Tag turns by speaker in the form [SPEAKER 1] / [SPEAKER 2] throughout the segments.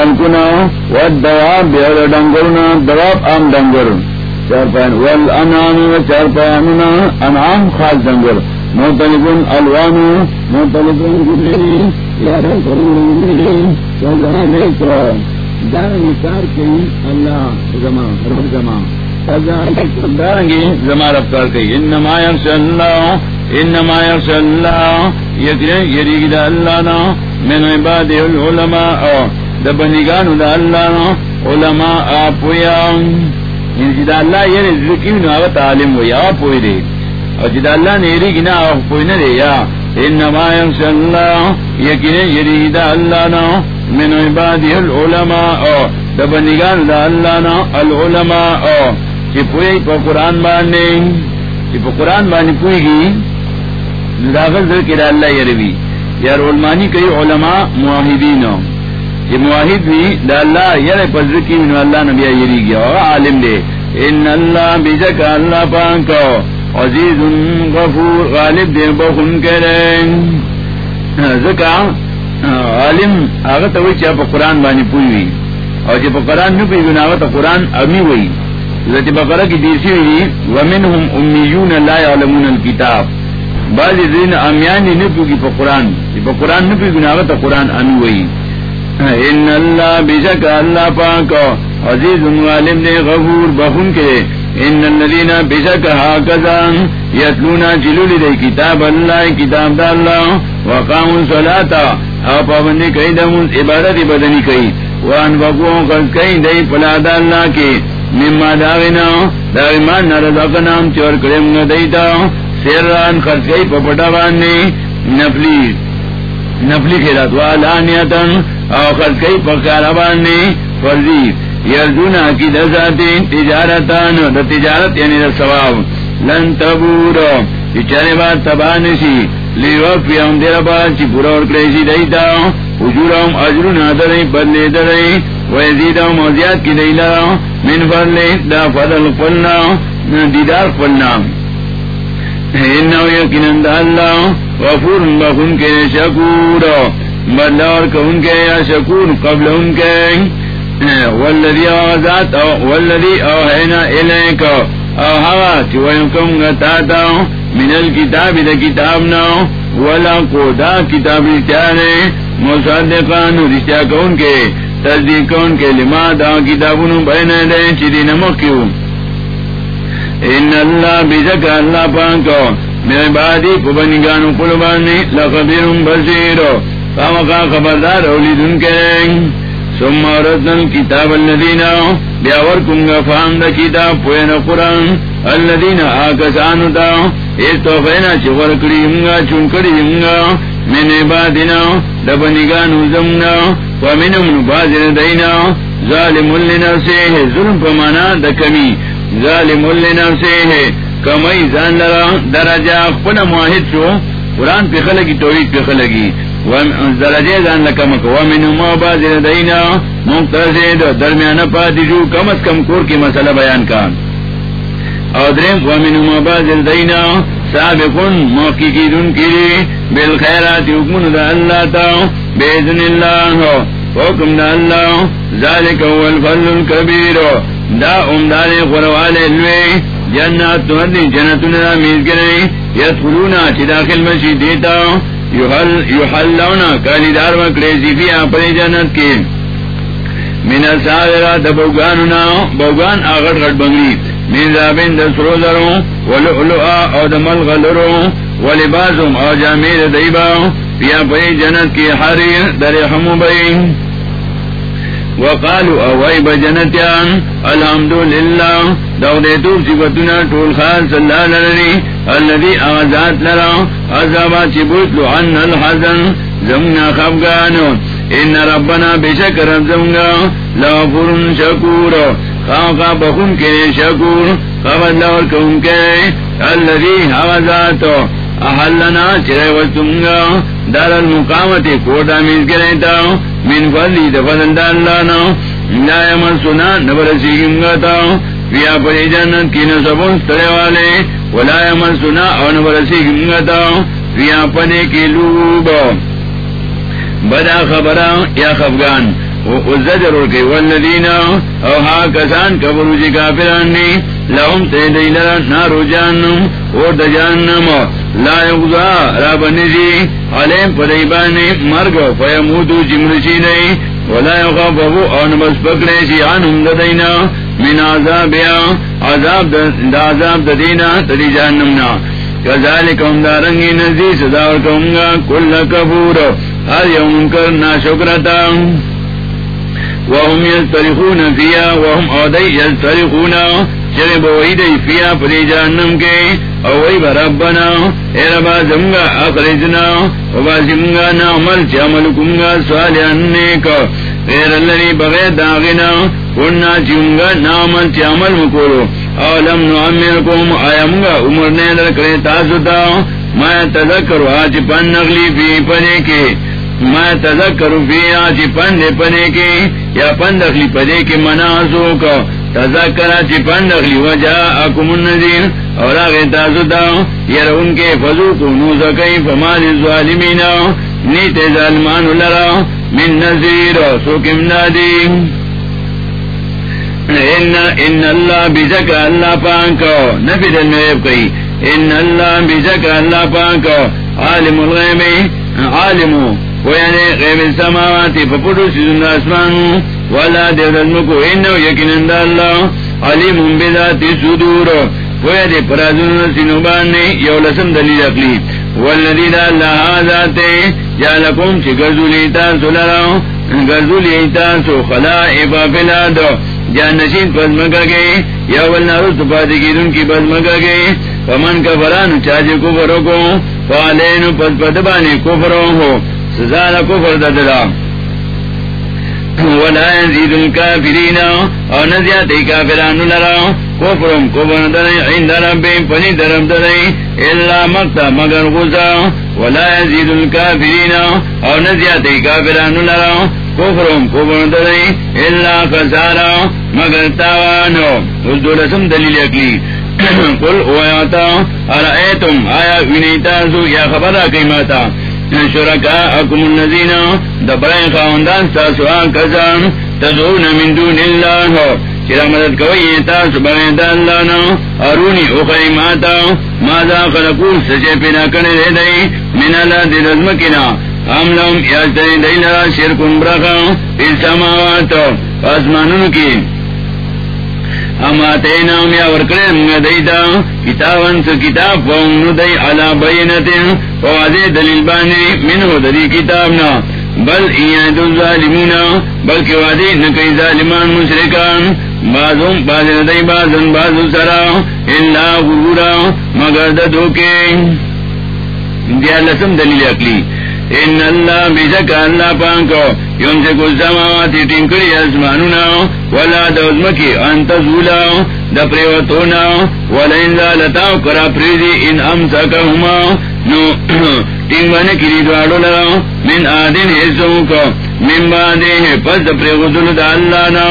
[SPEAKER 1] خلقنا والدواب بیار ڈنگرنا دواب عام ڈنگر. چار پائن والانعام و چار پائننا انعام خاص ڈنگر. موتلبن الوانو موتلبن گلی کئی اللہ زمان، رب زمان. دارنگی کئی انما اللہ انما یرس اللہ یریگ دا اللہ نا، من عباد العلماء. دبنگانو دا اللہ نا علماء آپویا یعنی انجی دا اللہ یری ذکیو نو آغت عالم وی آپوی دے اور جدا اللہ نے یریگ نا آپوی نا دے یا. انما یرس اللہ یکرین یریگ دا اللہ نا من عباده العلماء. دبنگان دا اللہ نا العلماء. چی پوئی پا قرآن بانے چی پا قرآن بانے پوئی گی داخل در کی دا اللہ یروی یار علمانی کئی علماء معاہدین چی معاہد بھی دا اللہ یر پا ذکی من اللہ نبی یری گیا عالم دے۔ ان اللہ بیجک اللہ پانکو عزیز غفور، غالب دے بخن کریں۔ ذکا عالم آگا تو چاہ قرآن بانی پوئی ہوئی اور جب قرآن نو پی گنا تو قرآن امی ہوئی ذات بقرہ کی دیسی ہوئی ومنہم امیون لا یعلمون الكتاب بعض دین امیان نو پی گی پا قرآن۔ جب قرآن نو پی گنا تو قرآن امی ہوئی ان اللہ بشک اللہ پاک عزیز غالب دے غفور بخون کے ان الذين بشك هكذا يتلون جلول دے کتاب اللہ، کتاب دا اللہ، وقاموا الصلاة. او پابندی کئی دمون عبادت بدنی کئی. وان بقو خرد کئی دئی پلاد اللہ کی مما داغنا داغمان نرزقنام چور کرم ندیتا سیران خرد کئی پپٹا باننی نفلی نفلی خیرات. والانیتن او خرد کئی پکارا باننی فرزی یرجونا کی دزاتی تجارتان، دا تجارت یعنی دا ثواب. لن تبورو چرے بات تبانشی لیوفی ہم دیر بات چی پورا اور کریشی دیتا. حجورہم اجرون آدرائی بدلے درائی ویزیدہم وزیاد کی دیلا من فضلے دا فضل قلنا دیدار قلنا انہو یکنن دا اللہ غفور بخون کے شکور. بدلور کون کے یا شکور قبل ان کے والذی آزاد والذی اوحینا الیک، او ہوا چوئنکم گتاتا من الكتاب دا کتابنا ولا قودا کتاب رچانے مصدقان رچا کون کے، تصدیق کون کے، لما دا کتابنو بین دے چیدی نمکیو ان اللہ بزک اللہ پانکو میرے بادی پبنی گانو پبنگانو قلبانی لخبیرم بسیرو فامقا خبردار اولیدن کریں ثم ردنا الكتاب الذين بيوركم غفان دا كتاب پوين قرآن الذين آكسانو دا. استوفينا چغر کريمگا چون کريمگا من عبادنا دبنگانو زمنا. ومنهم نبازر دينا ظالم لنفسه، ظلم پمانا دا کمی. ظالم لنفسه، کمی زان لرا، درجہ خپنا معاہد شو. قرآن پہ خلقی توحید پہ خلقی درجے دان لکم ومن ما باز دینا مختصد درمیان پاتی جو کم از کم کور کی مسئلہ بیان کا ادرم ومن ما باز دینا سابقن موقع کی دن کی بالخیرات حکم دا اللہ تا بیزن اللہ، حکم دا اللہ، ذالک هو الفضل الكبیر. دا امدار قروال الوی جنات تمدی جنتنا میز گرئی یدخلونا چی داخل مشی دیتا یوحلونا کالی دار مکڑے زیفی آپری جنت کے من ساغرہ دا بوگانونا بوگان آغر غٹ بنگلی. من زابین دا سرو درو ولؤلؤا او دا ملغلرو ولباسم او جامیر دیبا. پیا پری جنت کی حریر در حمو بین وقالوا اوائب جنتیان الحمدللہ دغدیتو صفتنا طول خاص اللہ لرنی الذي اغزات لرا، عذابا چبوتلو عن الحزن، زمنا خفگانو ان ربنا بشک رب زمگا لغفر شکور، خاقا بخون کے شکور، خبر لور کون کے الذي اغزاتو احلنا چرے وستمگا دار المقامت کوٹا میز کرے تا، من فضلی دفضل دا اللہ نا لا یمسونا نبرسی گمگا تا بیا پری جنت کی نصبون سترے والے، ولا یمسونا او نبرسی گمگا تا بیا پنے کی لوب. بدا خبران یا خفگان زجر ورکی والذین، او ها کسان کبرو جی کافران نی لهم تیدی لرا نارو جانم اور دا جانم لا یقضا راب نزی علیم پدیبانی مرگ فیمودو جمرشی دی. ولا یخافبو او نبس پکڑے شی عنهم ددینا من عذاب یا عذاب دا عذاب ددینا تدی جانمنا کذالک هم دارنگی نزی صداور کونگا کل کفور. ہر یوم کرنا شکرتا وهم يسترخون فيها وهم عدي يسترخون چرے بوئی دی فیا پری جہنم کے اوئی بربنا اے ربا زمگا اخرجنا وباسمگا نعمل چعمل کمگا سوالیان نیک۔ غیر اللہ بغیر داغنا، کننا چیونگا نعمل چعمل مکولو۔ اولم نعمرکم آیامگا عمرنے لکرے تاسوتا ما تذکر آج پن نغلی فی پنے کے۔ میں تذکر فی آج پن پنے کے۔ یا پن دخلی پدے کے مناسو کا۔ کو تذکر چی پن دخلی وجہ اکم النذیر اور آگے تازدہ یر ان کے فضو کو نوزا کئی، فمال الظالمین نیت ظالمان لرا من نذیر سوکم نادی ان ان اللہ بزک اللہ پانکو نفی دل میں کئی۔ ان اللہ بزک اللہ پانکو عالم الغیب عالمو ویانے یعنی غیب السماواتی فپڑو سیزن اسمانو والا دیو دلمکو انو یکنن دا اللہ. علیم بذات صدور. ویا دے پرازون سینو باننے یو لسم دلیل اقلی. والذی دا اللہ آزاتے جالکم چی گرزولی تاسو لراؤ. گرزولی تاسو خلائفا پلادو جانشین پزمکا گئی. یا ولنارست پاتی کی پزمکا گئی. فمن چاچے کو فالینو پز پدبانی ہو. سزا دا کفر دا دلا ولا يزيد الكافرين او نزيات كافران لرا. كفرهم كفر دلي عند ربهم فني درم دلي إلا مقتا مگر غزا. ولا يزيد الكافرين او نزيات كافران لرا. كفرهم كفر دلي إلا خسارا. مگر تاوانو. اس دولسم دلیل اکلی. قل اویاتا ارائیتم، آیا وینیتاسو یا خبرہ قیماتا شرکا اکم النزین دبرائن خواندان ساسوان کزان تدعون من دون اللہ چرا مدد کوئی تاسو بغیر دا ارونی اخری ماتا ماذا خلقون سچے پیدا کرنے دے دئی من اللہ دی رزمکنا ہم لهم یاجتنی دی لرا شرکن برخا فی السماوات آسمانون کی ہم آتے نام ورکڑے منگا دیتا کتابن سو کتاب فون دی علا بینتن فوازے دلیل بانے منہو دلی کتابنا۔ بل ایان دو ظالمون بلکہ وعدے نکئی ظالمان مشرکان۔ بازم بازن دی بازن بازو سرا۔ اللہ غرورا، مگر ددو کے دیا لسم دلیل اقلی۔ ان اللہ بیشک اللہ پانکو یون سے کچھ سماواتی ٹنکڑی اسمانونا ولا دوزمکی انت زولا دا پریوتونا ولا انزا لتاو کرا پریدی ان امسکہما نو ٹنگ بانے کلی دوارو لرا من آدین حصوں کو من باندے پس دا پریوتول دا اللہ نا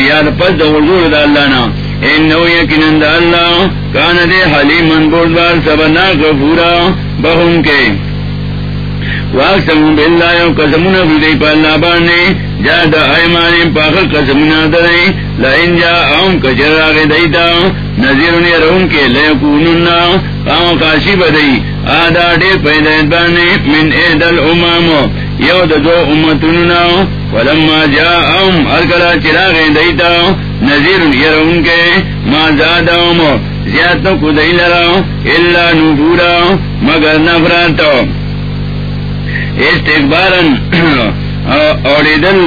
[SPEAKER 1] یا دا پس دا غزول دا اللہ نا انہو یکنن دا اللہ کان دے حلیمن بردبار سبنا غفورا بہن کے واقسم باللہ یو قسمنا بدئی پا اللہ بانے جا دا ایمانی پاخر قسمنا درائی لئن جا اوم کچر آگے دیتا نظیرن یرون کے لیکونننا قام قاشی بدئی، آدھا دیر پیدایت بانے، من اہدل امامو یو دا دو امتننا ولما جا اوم ارکلا چراغے دیتا نظیرن یرون کے ما زادہم زیادتو کدئی لرا اللہ نفورا، مگر نفراتو۔ استقبارن اوڑی دل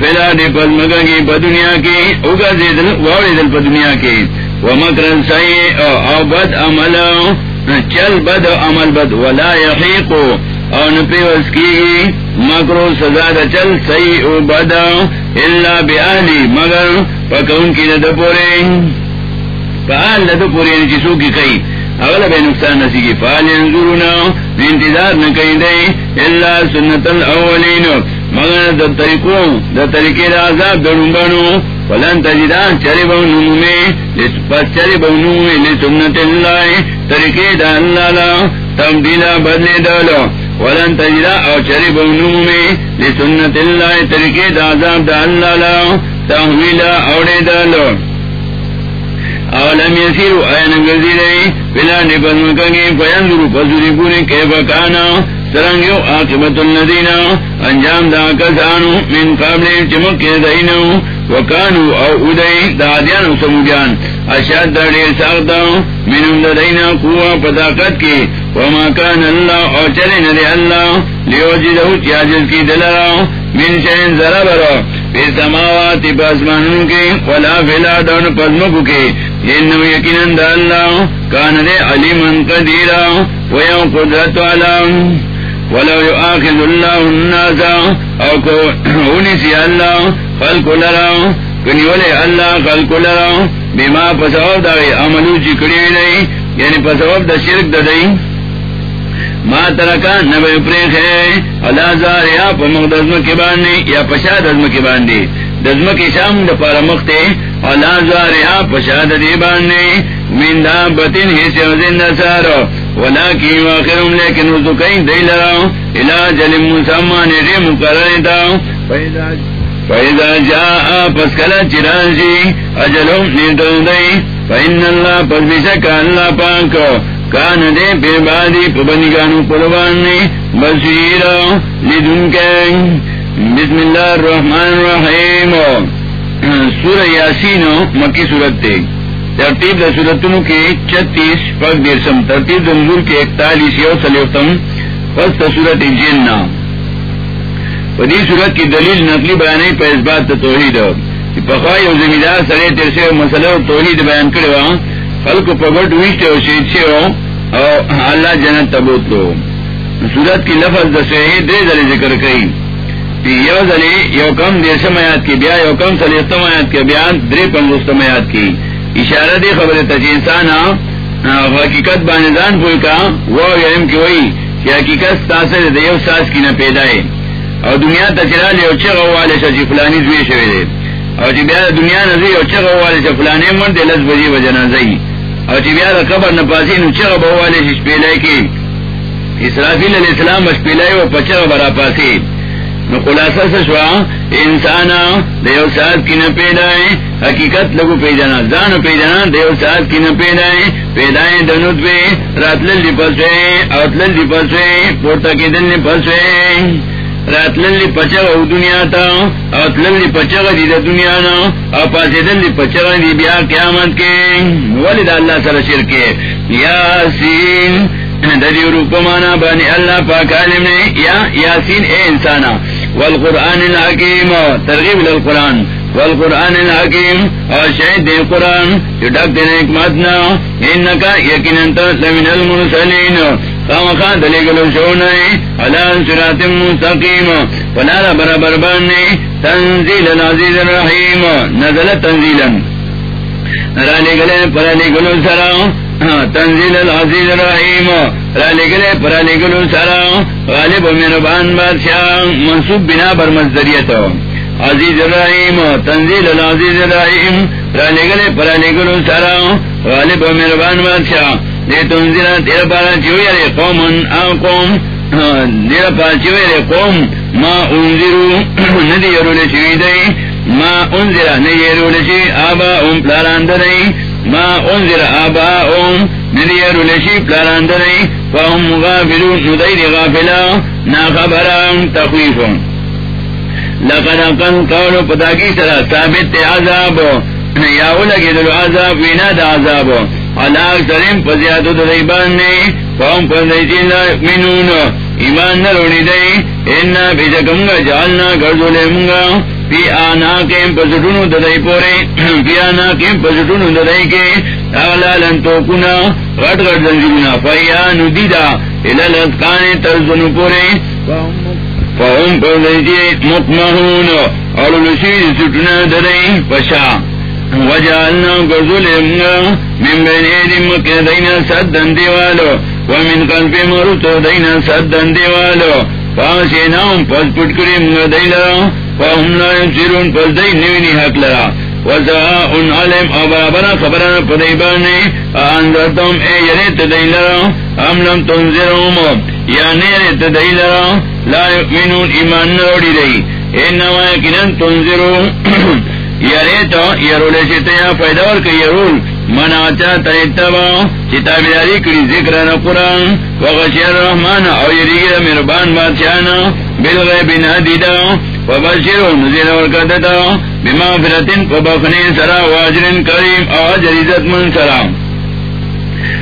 [SPEAKER 1] فلا دے پد مگا کی بدنیا کی اگا دے دل واڑی دل پدنیا کی وہ مکرن سی او بد عمل، چل بد عمل بد، ولا یحیق. او نپیوس کی، مکرو سزا دا چل سی او بد اللہ بیالی مگر پکون کی ند پورے پال ند پورے یعنی چیسو کی کئی۔ اغلب نقصان نسی کی فال ینظرونا انتظار نکی دے اللہ سنت الاولین. مگر دا طریقوں، دا طریقے دا عذاب درون بانو ولن تجدان چری بونو میں پس چری بونو میں لسنت اللہ، طریقے دا اللہ لا تبدیلا بدلے دالو. ولن تجدان او چری بونو میں لسنت اللہ، طریقے دا عذاب دا اللہ لا تحویلا اوڑے دالو. اولم یسیرو این گزیرئی بلا نبن مکنگی فیندرو پسوری پوری کیفا کانا، سرنگیو آقبت الذین، انجام دا کسانو، من قابل چمک دینو وکانو او ادئی دادیان سمجان اشاد دا دیر ساختا منم دا دینا قوة پتاقت کی، وما کان اللہ او چلن دی اللہ لیو جدہو چیاجز کی دلرا، من شہن ذرا پھر سماواتی پاسمانوں کے ولا فلا دون پزمکو کے دا اللہ کان دے علیمن قدیرا ویو قدرت ولو او کو اونسی اللہ خلق لرا کنی ولی اللہ خلق لرا پسواب دا عملو لئی یعنی پسواب دا شرک دا دئی ما ترکا نبی پریخ ہے اللہ زار یا پا مقدزم کی باندی یا پشا دزم کی باندی. دزم کی شام دا پارا مختے. اللہ زار یا پشا دی باندی. من دا بطن حیث وزن دا سارو. ولیکن واخرم لیکن رزو کئی دی لراؤ. الہ جل مسامان ری مقرر داؤ فیضا جاء پس کلا چرانشی اجلهم نیتو دی. فإن اللہ پس بشک اللہ پاکو کان دے پی بادی پبنگانو قربانی بصیر لدن کے بسم اللہ الرحمن الرحیم سورہ یاسین مکی سورت تے ترتیب سورتوں کے چھتیس پگ دیرسم ترتیب نزول کے اکتالیس یو سلیفتم فست سورت جنہ پدی سورت کی دلیل نقلی بیان پہ اس بات توحید پخوائی اور زمیندار سرے تیرسے مسئلہ توحید بیان کرے ہوا پگٹ ویشتے ہو شہید سے ہو، اور اللہ جنت تبوت لو سورت کی لفظ دسے دے دلے ذکر کئی۔ یو دلی یو کم دیرسم آیات کی، بیا یو کم سلیستم آیات کے بیان درے پنگستم آیات کی۔ اشارہ دے خبر تچ انسان ہاں، ہاں، حقیقت باندان پوئی کا، وہ علم کی وہی کہ حقیقت تاثر دیو ساس کی نہ پیدا ہے۔ اور دنیا تچرا لے اچھے گو والے سے فلانی زوی شوے دے۔ اور جی بیا دنیا نزی اچھے گو والے سے فلانے من دے لس بجی وجنا زئی اور جی بیا قبر نہ پاسی اچھے والے کی. اسرافیل علیہ السلام بس پیلائے وہ پچا برا پاسی. نو خلاصہ سے شوا انسان دیو سات کی نہ پیدائے حقیقت لگو پیجانا زان پیجانا دیو سات کی نہ پیدائے پیدائے دنوت پہ رات للی پسوے اوت للی پسوے پورتا کی دن پسوے رات للی پچا دنیا تا اوت للی پچا دی دنیا نا اور پاس دلی پچا دی بیا قیامت کے۔ والد اللہ سر شر کے یاسین ددی روپمانا بانی اللہ پاک عالم نے۔ یا یاسین اے انسانا۔ والقرآن الحکیم، ترغیب للقرآن۔ والقرآن الحکیم اور شہید دے قرآن۔ جو ڈک دینے ایک حکمتنا انکا یقین لمن المرسلین۔ خام خان دلی گلو شونائے علا صراط مستقیم. فلالا برابر باننے تنزیل العزیز الرحیم نزل تنزیلا. رالی گلے پرالی گلو سراؤ تنزیل العزیز الرحیم رالی گلے پرالی گلو سراؤ غالب مہربان بادشاہ، منصوب بنا بر مزدریت عزیز الرحیم، تنزیل العزیز الرحیم رالی گلے پرالی گلو سراؤ غالب مہربان بادشاہ. دے تنزیل تیر پارا چوئی رے قومن آن قوم دیر پارا چوئی رے قوم، ما انزیرو ندی یرول چوئی دئی ما انزر نیرول چی آبا ام پلاران درائی ما انزر آبا ام ندی نیرول چی پلاران درائی فهم غافلون ندیر غافلا نا خبران تخویفون. لقد اقن قولو پتاکی سرا، ثابت عذاب یاو لگی دلو عذاب، وینا دا عذاب علاق سرم پزیادو دریبان نے فهم پزیجین منون۔ ایمان نرونی دئی اینا بیجکمگا جالنا گردو منگا۔ پی آنا کے پسٹون ددائی پورے۔ پی آنا کے پسٹون ددائی کے۔ اغلا لن تو کنا، غٹ غٹ زنجینا فیا ندیدا الالتکانے ترزن پورے۔ فهم پر دیجی مطمحون اور لسید جی سٹنا ددائی پشا۔ وجعلنا گرزول امنا من بین ایدیم مکہ دینا سدن دیوالو ومن قلب مرتو دینا سدن دیوالو فاسیناهم پس پٹکری منگا دیلا فهم لا ينصرون پس دی نوینی حق لرا وزاء علم او برابرا خبران پدیبانی انذرتم اے یریت دی ام لم تنذرهم؟ یا نیرے تدئی لا یؤمنون ایمان نروڑی رئی انما یکنن تنظرو یرے تو یرولے چیتا پیداور که یرول من آتا تریتبا چتابی داری کری ذکر نا قرآن۔ وغشی رحمان او یریگی دا مربان بادشانا بالغیب نادیدا وبشرو نزیر ورکتتا بمغفرتن، وبخنی سرا، واجرن کریم او عجر من سرام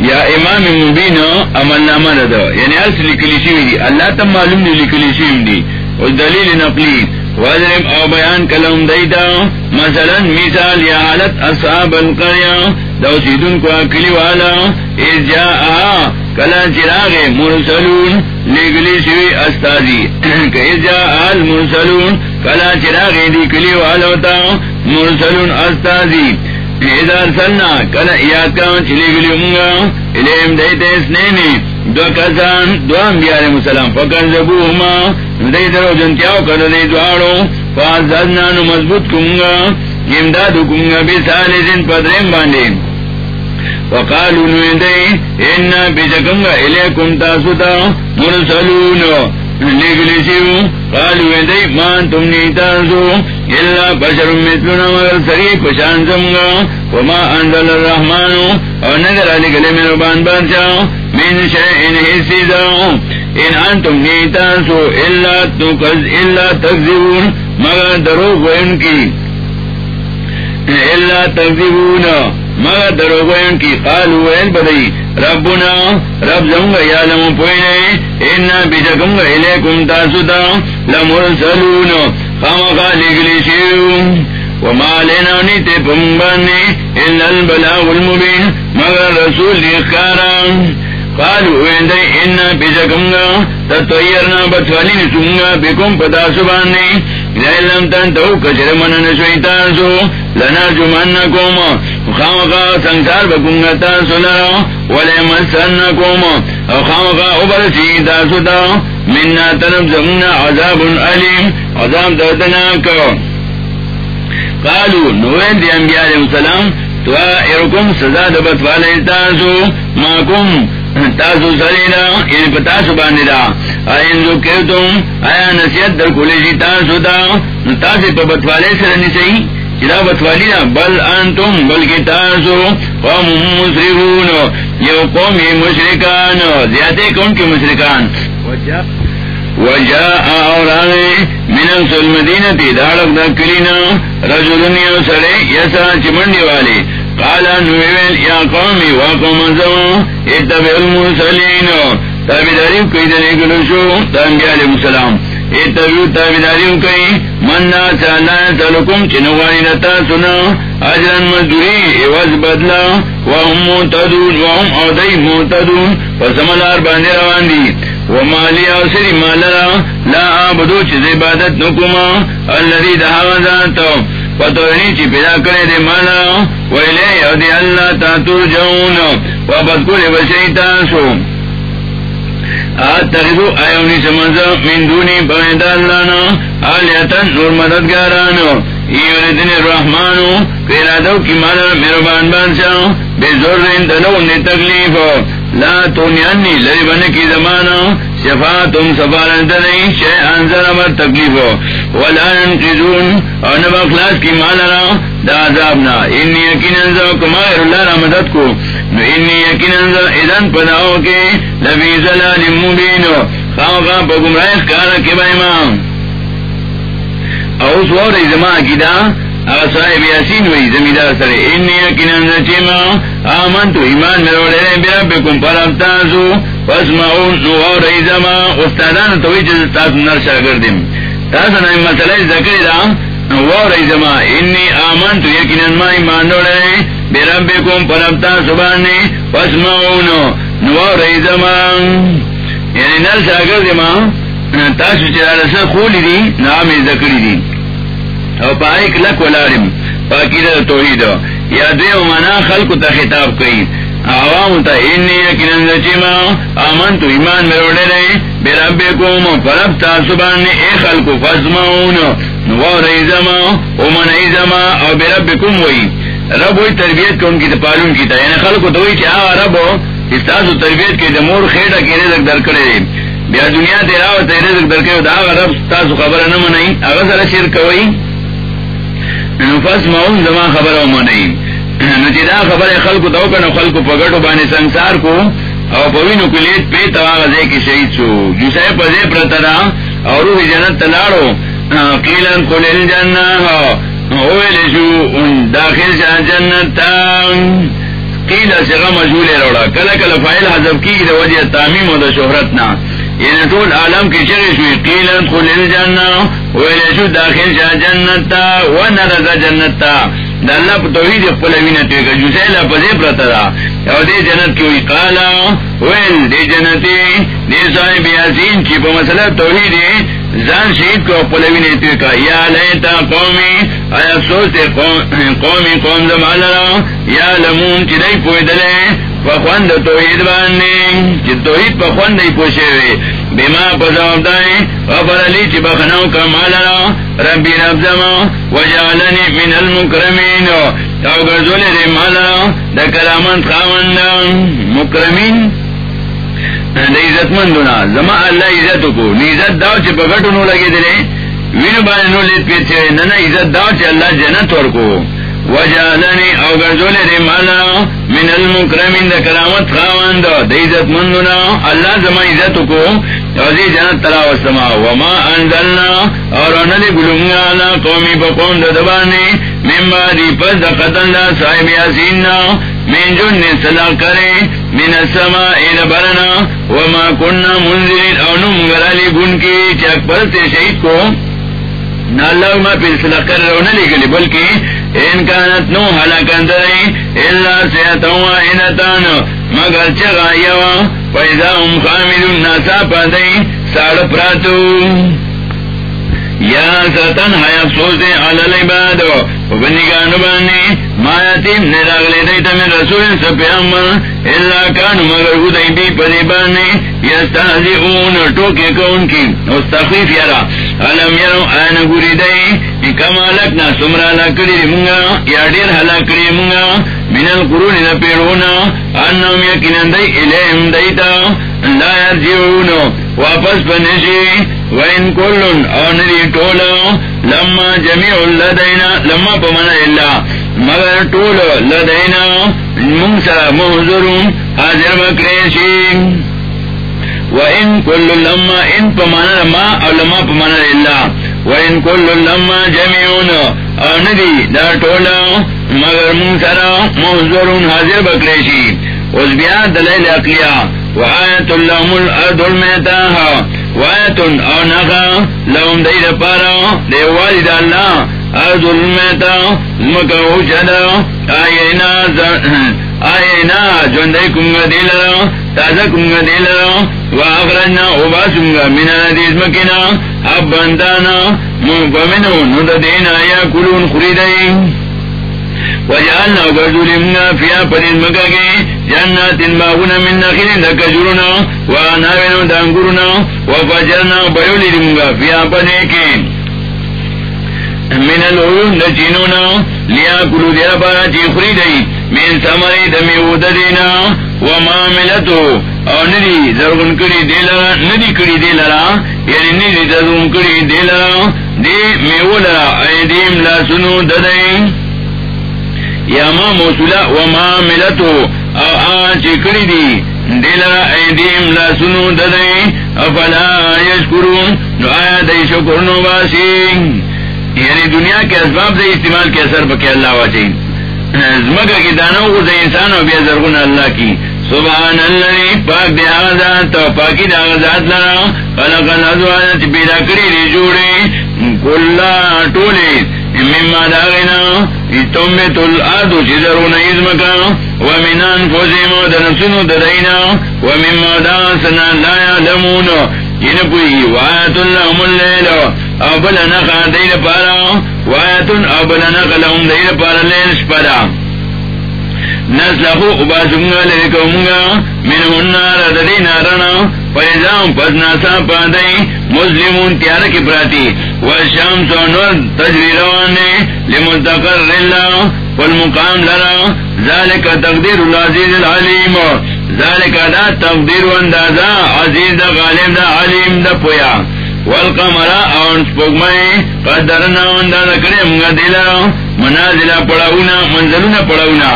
[SPEAKER 1] یا امام مبین عمل نامہ دا. یعنی اصل لکلی شوی دی. اللہ تم معلوم دی لکلی شوی دی. دلیل نقلی. وزرم او بیان کلم دیتا. مثلا مثال یا حالت اصحاب القریا. دو سیدن کو اکلی والا. از جا کلا چراغ مرسلون. لگلی شوی استازی کہ از جا آل مرسلون کلا چراغ دی کلی والا تا. مرسلون استازی ادار سلنا کلا یاد کا چلی گلی منگا الیم دیتے اسنینی، دو کسان، دو انبیاء علیہ السلام، فکر زبو ہما دی درو کر دی دوارو نو مضبوط کمگا امدادو کمگا بی سالی زن پدرین باندی. وقالو نوی دی اینا بیچکمگا الیکم تاسوتا مرسلونو. نگلی سیو قالو دی مان تم نیتاسو اللہ بشر مثلنا مگر سری پشان سمگا وما انزل الرحمنو اور نگر علی گلے کلی مربان بانچاو من شيء حسيدا إن أنتم نيتاسو إلا تكز إلا تكذبون مگر دروغ وينكي. إلا تكذبون مگر دروغ وينكي. قالوا وين بدي؟ ربنا رب زمغا يعلم پوئنے إنا بجكمغا إليكم تاسودا لمرسلون. خامقا لگلی شیو وما لنا نیتے البلاغ مگر رسول اخکارا قالوا وين دي من نسويتاسو لنرجمنكم خامقا سنگسار بكونغا تاسو لرا ولمسنكم خامقا أبرسي تاسو دا زمنا عذاب عذاب دردناك قالوا نوين دي انبياء عليه السلام توائركم سزا دبت والي تاسو ماكم تاسو سرینا یعنی پتاسو باندی این جو کہ تم آیا نصیحت در کھولے جی تاسو دا تاسی پا بتوالے سر نسی چرا بتوالی نا، بل انتم بلکی تاسو قوم مسرفون یو قومی مشرکان زیادے کون کے مشرکان وجاء اوراغی من انسو المدینہ تی دارک دا کلینا رجلنیو سرے یسا چمنڈی والی. قالا نویل، یا قومی واقوم ازو اتبع المرسلین. تابداریو کئی دنے گلوشو تانبیاء علیہ السلام. اتبعو تابداریو کئی مننا چالا تلکم، چنوانی نتا سنا. اجران مزدوری ایواز بدلا. وهم موتدون وهم عودی موتدون فسملار باندی روان دی. ومالی اوسری مالرا لا آبدو چیز عبادت نکما اللذی دہاوان ذاتو پتوینی چی پیدا کرے دے مانا ویلے او دی اللہ تا ترجعون وابد کل بشیتاسو آت تخذو ایونی سمزا من دونی بغید اللہ نا آلیتن نور مددگارانو ایوردن الرحمانو پیرادو کی مالا مربان بانسا بے زورن دلو نے تکلیفو لا تونیانی، لری بنے کی زمانہ شفا تم سفارت نہیں شے انزر امر تکلیف ہو ولا ينقذون، اور نب اخلاص کی مانا را، دا عذاب نا۔ انی یقین انزر کمائر اللہ را مدد کو۔ نو انی یقین انزر ادن پداؤ کے، لفی زلال مبین۔ خواقا پا گمراہ کارا کے با امام۔ اوس وور زمان کی دا صاحب یاسین وی زمیدار سر انی یقین انزر چیما آمن تو ایمان مروڑے بربکم پر ابتازو فاسمعون نو اور ایزما استادان تو وی چیز تاس نر شاگردیم تاس نائی مسئلہ ذکر دا اور ایزما انی آمن تو یقینا ما ایمان روڑے بربکم پر ابتاز سبانی فاسمعون نو اور ایزما یعنی نر شاگردیم تاسو چیز رسل خولی دی، نامی ذکری دی. او پائے کلک ولارم. پاکی توحید. یا دیو منا خلق تا خطاب کئی. عوام تا انی یکنن چیما آمن تو ایمان مروڑے رہے بے رب کوم پرب تاسبان اے خلق فزمون نوار ایزما اومن ایزما او بے رب کم وئی. رب وئی تربیت کو ان کی تپالون کی تا. یعنی خلق تو وئی چی آغا رب استاسو تربیت کے دمور خیڑا کی رزق در کرے بیا دنیا تیرا و تیرے رزق در کرے دا آغا رب ستاسو خبر نمانی آغا سر شرک وئی نفس مون زما خبر او منئی نتیدا خبر خلق دو کنو خلق پگٹو بانی سنسار کو او پوینو کلیت پی تواغزے کی شہید شو. جسے پزے پرترا اور روح جنت تلاڑو قیلن قل الجنہ اویل شو داخل شا جنت قیل سغا مجھول روڑا کلا کلا فائل حضب کی دا وجہ تعمیم و دا شہرتنا یعنی طول عالم کی چگی شوی قیلن قل الجنہ اویل داخل شا جنت و نرد جنت دا اللہ پا توحید اقبلوین توی که جو سیلا پا زی پرتا دا. او دی جنت کیوی قالا، ویل دی جنتی دی صاحب یاسین چی پا مسئلہ توحیدی زان شہید کو اقبلوین توی یا لیتا قومی، آیا سوست قومی قوم زمالا یا لمون چی دی پوی دلے پخوند توحید باندی چی توحید پخوند دی پوشے وی. بیما پزاوب دائی، غفر علی چی بخناو کمالا ربی رب زما، وجعلنی من المکرمین. او گرزول دی مالا دا کلامت خاوند مکرمین دا عزت مندونا زما اللہ عزتو کو. نی عزت داو چی پگٹو نو لگی دلے وینو بانی نو لیت پیچھے ننا عزت داو چی اللہ جنت ورکو وجعلنی او گرزول دی مالا من المکرمین دا کلامت خاوند دا عزت مندونا. اللہ زما عزتو کو اوزی جنت تلا وسما وما انزلنا اور ندی گلونگا لا قومی بقوم دا دبانی. من بعدی پس دا قتل دا صاحب یاسیننا. من جن صدا کرے من السماء الى برنا. وما کننا منزلین. او نمگرالی بن کی. چاک پرست شہید کو. ناللہ ما پھر صدا کر رہو رونا لگلی بلکہ ان کانت نو حلاکن اللہ سیتا واحدتان مگر چگا یوا پیدا ام خامدون ناسا پادئی ساڑ پراتو. یا ستن حیا افسوس دے علی العباد. وبندگانو بانی ما یتیم نراغلی دیتا من رسول سپیامر اللہ کانو مگر خدای بی پدی بانی یستازیون ٹوکے کون کی؟ استخفیف یرا. علم یرو آن گوری دی کما لکنا سمرا لکلی منگا، یا دیر حلا کری منگا من القرون دا پیڑونا انہم یکنن دی الیم دیتا، لا یرجعون واپس بنشی وین کلن او ندی ٹولو لما جمیع لدینا لما پمنا اللہ، مگر ٹولو لدینا منسا محضرون، حاضر بکریشی. وَإِن كُلُّ لَمَّا إِن پمانا لما، او لما پمانا اللہ وَإِن كُلُّ لَمَّا جَمِعُونَ. او ندی، دا ٹولا مگر منسرا محضرون حاضر بکریشی اس بیا دلیل اقلیا وآیت اللہم الارض المیتاہا وآیت او نخا لهم دید پارا. دیوالی دا اللہ. ارض المیتا مکا اوچدا آئینا آئینا جوندے کنگا دیلرا تازہ کنگا دیلرا واخرجنا اوباسنگا من الحدیث مکینا اب بندانا فمنو ند دینا یا کلون خریدائی. وجعلنا وقردول منا فيها پدید مکہ کے جنات باغنا من نخل دکجرنا وانابنا دانگرنا وفجرنا بیولی دمگا فيها پدے کے من العیون دچینونا لیا کلو دیا پارا چی خریدئی من سمری دمیو ددینا، وما ملتو او ندی زرغن کری دیلرا ندی کری دیلرا یعنی ندی زرغن کری دیلرا دی میولرا ایدیم لا سنو ددئی یا ما موصولا وما ملتو، او آن چی کری دی دیلرا ایدیم لا سنو ددئی افلا یشکرون نو آیا دی شکرنو باسی۔ یعنی دنیا کے اسباب سے استعمال کے اثر پہ اللہ واچی مگر کی دانوں کو سے انسان ہو بے زرگن اللہ کی۔ سبحان اللہ پاک دے آغازات تو پاکی دے آغازات لرا خلق الازوانت پیدا کری دی جوڑے کلا ٹولے مما داغنا اتمت الارض چیزرون ازمکا ومن انفسهم ودنسنو ددینا ومما داسنا لا يعلمون ین یعنی پوئی وایت اللہم اللیل. ابل نخا دیر پارا. وایتن ابل نخ لهم دیر پارا لین شپرا نسلخو اباسنگا لرکومگا من هنار ددی نارنا فیضام پس ناسا پادئی مسلمون تیار کی پراتی۔ والشام سونور تجری روانے لمستقر اللہ والمقام لرا۔ ذالک تقدیر العزیز العلیم۔ ذالک دا تقدیر واندازا عزیز دا غالب دا علیم دا پویا۔ والقمرا اون سپوگمائی قدرنا واندازا کریم گا دیلا۔ منازلہ پڑاونا منزلونا پڑاونا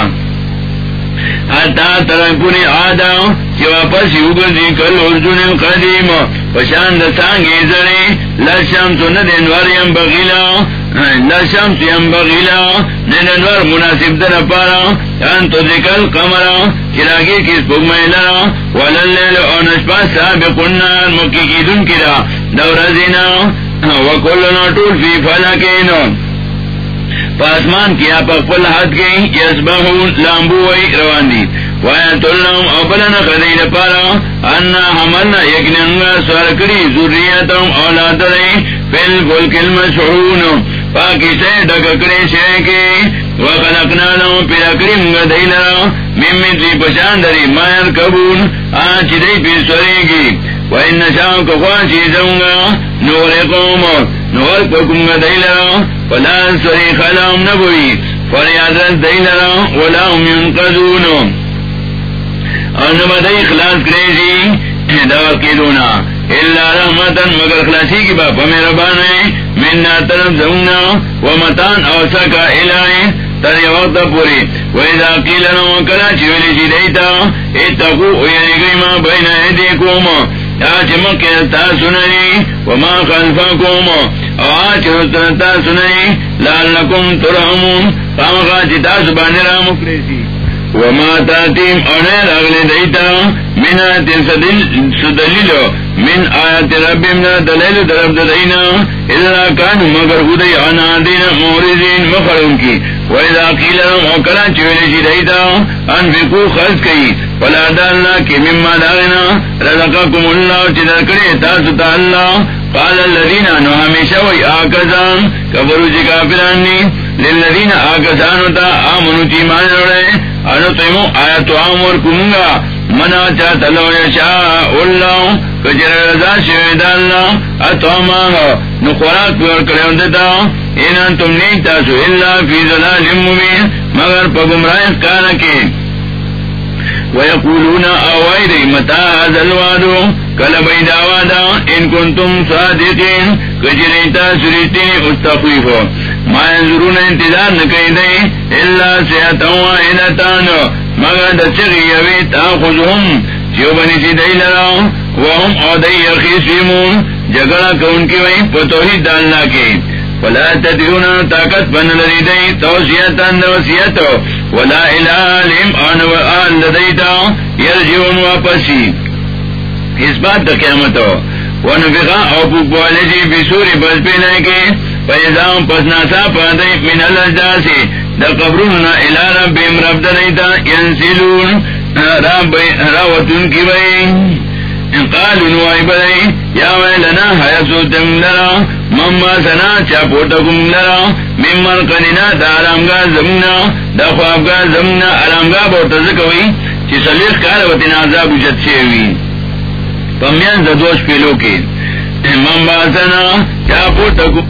[SPEAKER 1] ترکونی آدا چی واپس یوگردی کل ارجن قدیم. پشان دسانگی زنی لشم تو ندنور یم بغیلا. لشم تو یم بغیلا. ندنور مناسب در پارا. ان تو ذکل قمرا. چراغی کس پگمائی لرا وللیل اونشپا سابقن نار مکی کی دن کرا. دور زینا وکلنا طول فی فلکینو. پاسمان کیا پل حد گئی یس بہون لامبو وئی روانی وایا تلنم ابلن خدیل پارا انا حملنا یکننگا سرکری ذریتم اولاد رئی فل فل کلم سعون پاکی سے ڈککڑے شے کے وخلقنا لهم پیرکریم گدیلرا ممتی پشاندری مائر کبون، آنچ دی پیسوری گی۔ وَإِنَّ شَاءَ كَخْوَاشِ زَوْنَا خلاص کریجی رحمتن مگر خلاصی کی باپ مہربان ہے۔ مننا طرف زونا ومتان اوسکا الہی تر وقت پوری۔ ویدا قیل نو کلا چویلی چی جی دیتا، اتقو یعنی گئی ما بین ایدیکوم آج مکن تا وما آج رستن تا سننی لالکم ترحمون فامقا چی تاس بانی رامو کریسی دیتا، من دلیل درب دینا اذا مگر خودی عنا دین مورزین مخرم کی۔ وَإِذَا قِيلَ لَهُمْ وَكَلَا چِوِلِ شِدَيْتَا أَنْفِقُوا خَلْص كَي فَلَا دَالْنَا كِ مِمَّا دَاغِنَا رَزَقَكُمُ اللَّهُ چِدَرْ كَرِي تَاسُتَ اللَّهُ قَالَ الَّذِينَ نُو ہمیشہ وی آکزان کبرو چی کافرانی لِلَّذِينَ آکزانو تا آمنو چی مان روڑے. انو تیمو آیتو آمور کمونگا منا چاہتا لو یشاء اللہ، کجر رضا شوید اللہ. اتو آمانگا نو خوراک پیور کرے ہوندتا ان تم نہیں تاسو اللہ فی ظلال مبین. مگر پا گمراہ کانا کے ویقولون، آوائی دی، متا هذا الوادو کل بید آوادا ان کو تم سا کنتم صادقین کجر تاسو ریتین استخویفو ما ينظرون انتظار نہ نکئی دی اللہ سیعتا وائدتان مگر دچگی یوی تاخذهم چیو بنی سی دی لرا وهم او دی یخیسیمون جگڑا کون کی وئی پتوحید دالنا کی۔ ولا تدعون طاقت بن لدي دي توصية وصية ولا إله لهم آن وآن لديتا يرجعون واپسی۔ اس بات دا قیامتو. ونفقا او پوکوالی جی بسوری بس پینے کے فیضام پس ناسا پادئی من الاسجاسی دا قبروننا الى رب دلیتا ینسلون۔ راوتون کی بئی قالوا نوائی بدئی یا ویلنا لرا۔ مما سنا لرا۔ ممن قننا زمنا۔ دا خوابگا زمنا علامگا بوتا زکوئی۔ چی کار عذاب جت شیوی۔ پمیان زدوش پیلو کی. مما سنا چا پوٹکم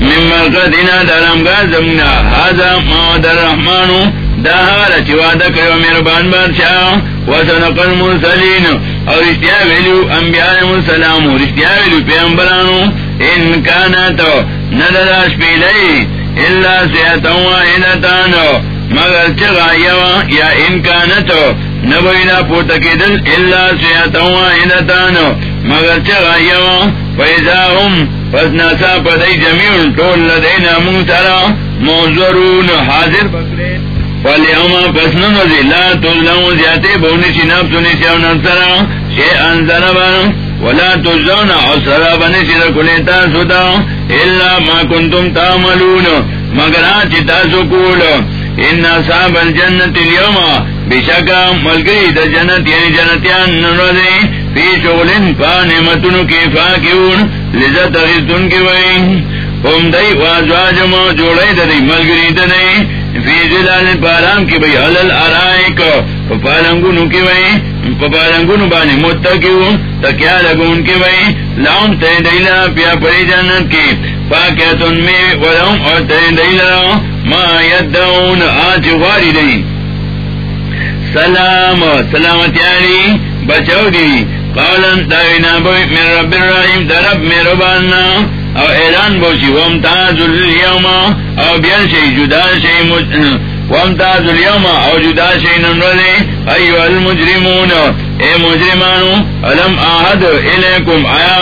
[SPEAKER 1] ممن قننا دا علامگا زمنا حاضا مواد الرحمانو دا حالا چی وعدہ کرو میربان بادشاہ. وصدق المرسلین اور رشتیا ویلو انبیاء السلام رشتیا ویلو پیغمبرانو. ان کانا تو ندلاش پیلئی اللہ سیتا واحدتانو مگر چغا یوا یا ان کانا تو نبوینا پوٹکی دل اللہ سیتا واحدتانو مگر چغا یوا فیضا ہم پس ناسا پدئی جمیل طول لدینا منترا موزرون حاضر بکرے. پلی اما پسن نوزی لا تظلمو زیادے بونی سی نفس سنی سی او نفسرا شی انزر بان ولا تجزون عصرا بنی سی رکلیتا سدا الا ما کنتم تعملون. مگر آچی تاسو کولو. ان اصحاب الجنت اليوم بشکا ملگری دا جنت یعنی جنتیان نروزی فی شغلن پا نعمتن کی فاکیون لذت اغیستن کی وئی ام دئی وازواج مو جوڑائی دا دی ملگری دا دی فی زلال پارام کی بھئی حلل آرائک پالنگونو کی بھئی پالنگونو بانی متکیو تکیا لگون کی بھئی لاؤم تے دیلا پیا پری جنت کی پاکیتن میں ولهم اور تے دیلا ما یدعون آج غاری دی سلام سلامتی آلی بچاو دی قالن داوینا بوئی من رب الرحیم، در رب میرو او اعلان بوشی وامتاز اليوم او بیان شئی، جدا شئی وامتاز اليوم او جدا شئی نمرلی ایو المجرمون، اے مجرمانو علم آہد الیکم، آیا